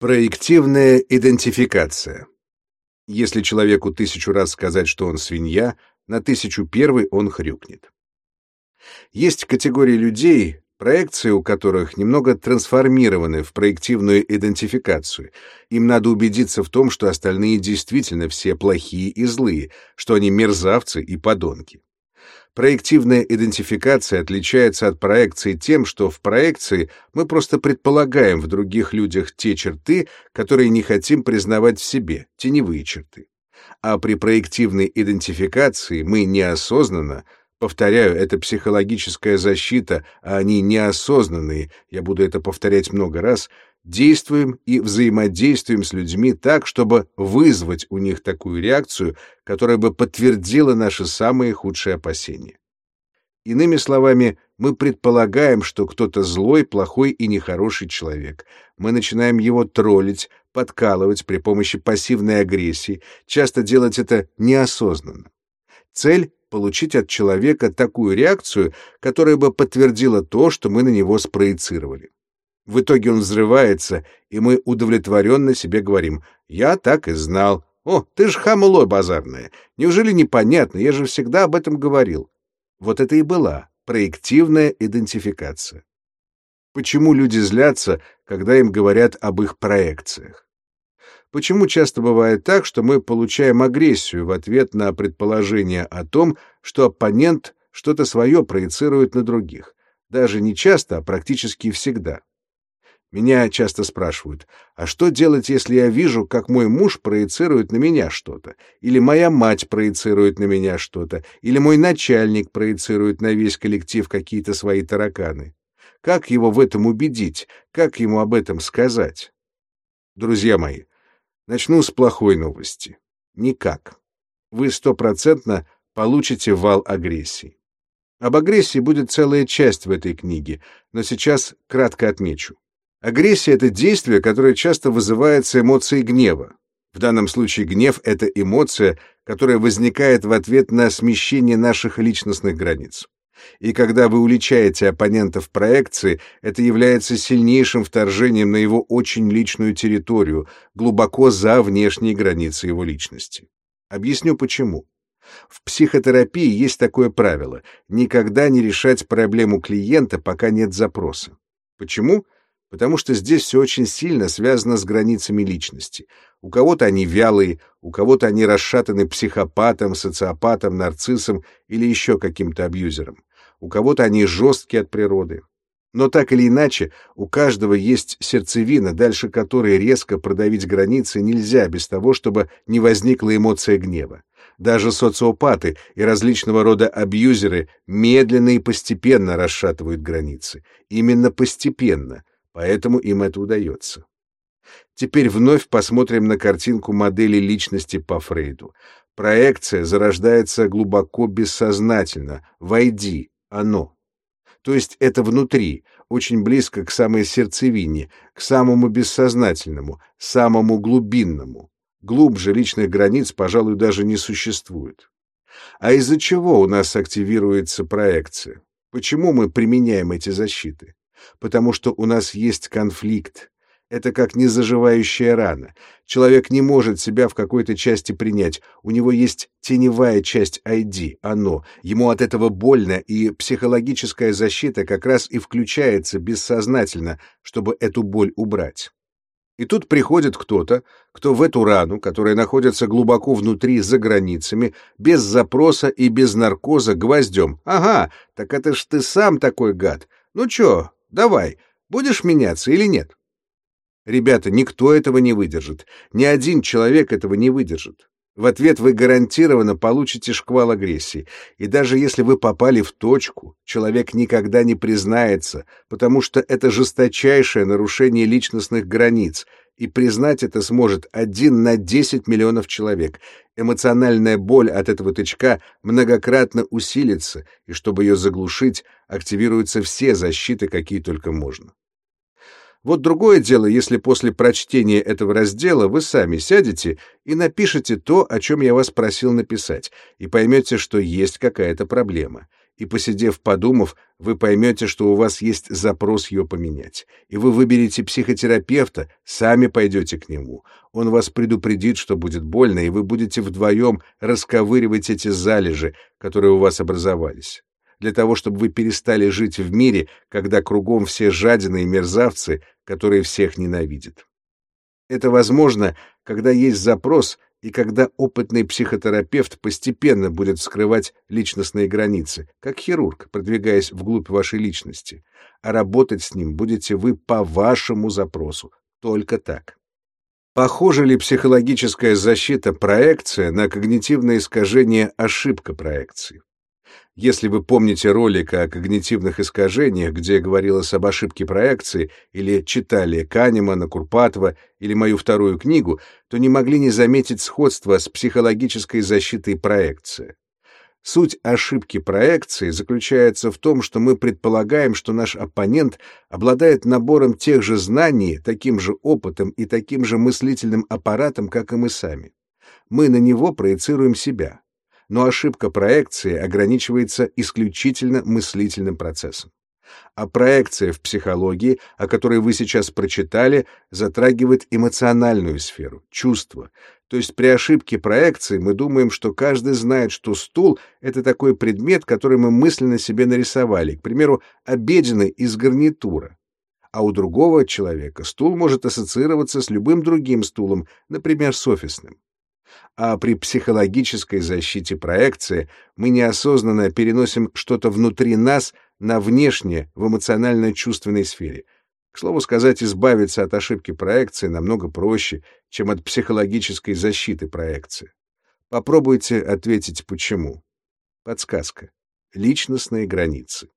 Проективная идентификация. Если человеку тысячу раз сказать, что он свинья, на тысячу первый он хрюкнет. Есть категории людей, проекции у которых немного трансформированы в проективную идентификацию. Им надо убедиться в том, что остальные действительно все плохие и злые, что они мерзавцы и подонки. Проективная идентификация отличается от проекции тем, что в проекции мы просто предполагаем в других людях те черты, которые не хотим признавать в себе, теневые черты. А при проективной идентификации мы неосознанно, повторяю, это психологическая защита, а они неосознанные, я буду это повторять много раз, действуем и взаимодействуем с людьми так, чтобы вызвать у них такую реакцию, которая бы подтвердила наши самые худшие опасения. Иными словами, мы предполагаем, что кто-то злой, плохой и нехороший человек. Мы начинаем его троллить, подкалывать при помощи пассивной агрессии, часто делать это неосознанно. Цель — получить от человека такую реакцию, которая бы подтвердила то, что мы на него спроецировали. В итоге он взрывается, и мы удовлетворенно себе говорим «Я так и знал». «О, ты ж хамло базарное! Неужели непонятно? Я же всегда об этом говорил». Вот это и была проективная идентификация. Почему люди злятся, когда им говорят об их проекциях? Почему часто бывает так, что мы получаем агрессию в ответ на предположение о том, что оппонент что-то свое проецирует на других? Даже не часто, а практически всегда. Меня часто спрашивают, а что делать, если я вижу, как мой муж проецирует на меня что-то, или моя мать проецирует на меня что-то, или мой начальник проецирует на весь коллектив какие-то свои тараканы? Как его в этом убедить? Как ему об этом сказать? Друзья мои, начну с плохой новости. Никак. Вы стопроцентно получите вал агрессии. Об агрессии будет целая часть в этой книге, но сейчас кратко отмечу. Агрессия — это действие, которое часто вызывается эмоцией гнева. В данном случае гнев — это эмоция, которая возникает в ответ на смещение наших личностных границ. И когда вы уличаете оппонента в проекции, это является сильнейшим вторжением на его очень личную территорию, глубоко за внешние границы его личности. Объясню почему. В психотерапии есть такое правило — никогда не решать проблему клиента, пока нет запроса. Почему? Потому что здесь все очень сильно связано с границами личности. У кого-то они вялые, у кого-то они расшатаны психопатом, социопатом, нарциссом или еще каким-то абьюзером. У кого-то они жесткие от природы. Но так или иначе, у каждого есть сердцевина, дальше которой резко продавить границы нельзя без того, чтобы не возникла эмоция гнева. Даже социопаты и различного рода абьюзеры медленно и постепенно расшатывают границы. Именно постепенно, поэтому им это удается. Теперь вновь посмотрим на картинку модели личности по Фрейду. Проекция зарождается глубоко бессознательно, войди, оно. То есть это внутри, очень близко к самой сердцевине, к самому бессознательному, самому глубинному. Глубже личных границ, пожалуй, даже не существует. А из-за чего у нас активируется проекция? Почему мы применяем эти защиты? Потому что у нас есть конфликт. Это как незаживающая рана. Человек не может себя в какой-то части принять. У него есть теневая часть ID, оно. Ему от этого больно, и психологическая защита как раз и включается бессознательно, чтобы эту боль убрать. И тут приходит кто-то, кто в эту рану, которая находится глубоко внутри, за границами, без запроса и без наркоза, гвоздем. «Ага, так это ж ты сам такой гад. Ну чё, Давай, будешь меняться или нет? Ребята, никто этого не выдержит. Ни один человек этого не выдержит. В ответ вы гарантированно получите шквал агрессии. И даже если вы попали в точку, человек никогда не признается, потому что это жесточайшее нарушение личностных границ, и признать это сможет один на 10 миллионов человек. Эмоциональная боль от этого тычка многократно усилится, и чтобы ее заглушить, активируются все защиты, какие только можно. Вот другое дело, если после прочтения этого раздела вы сами сядете и напишете то, о чем я вас просил написать, и поймете, что есть какая-то проблема. И, посидев, подумав, вы поймете, что у вас есть запрос ее поменять. И вы выберете психотерапевта, сами пойдете к нему. Он вас предупредит, что будет больно, и вы будете вдвоем расковыривать эти залежи, которые у вас образовались. Для того, чтобы вы перестали жить в мире, когда кругом все жадины и мерзавцы, которые всех ненавидят. Это возможно, когда есть запрос, и когда опытный психотерапевт постепенно будет вскрывать личностные границы, как хирург, продвигаясь вглубь вашей личности, а работать с ним будете вы по вашему запросу, только так. Похожа ли психологическая защита проекция на когнитивное искажение ошибка проекции? Если вы помните ролик о когнитивных искажениях, где говорилось об ошибке проекции, или читали Канемана, Курпатова или мою вторую книгу, то не могли не заметить сходство с психологической защитой проекции. Суть ошибки проекции заключается в том, что мы предполагаем, что наш оппонент обладает набором тех же знаний, таким же опытом и таким же мыслительным аппаратом, как и мы сами. Мы на него проецируем себя но ошибка проекции ограничивается исключительно мыслительным процессом. А проекция в психологии, о которой вы сейчас прочитали, затрагивает эмоциональную сферу, чувства. То есть при ошибке проекции мы думаем, что каждый знает, что стул — это такой предмет, который мы мысленно себе нарисовали, к примеру, обеденный из гарнитура. А у другого человека стул может ассоциироваться с любым другим стулом, например, с офисным а при психологической защите проекции мы неосознанно переносим что-то внутри нас на внешнее в эмоционально-чувственной сфере. К слову сказать, избавиться от ошибки проекции намного проще, чем от психологической защиты проекции. Попробуйте ответить почему. Подсказка. Личностные границы.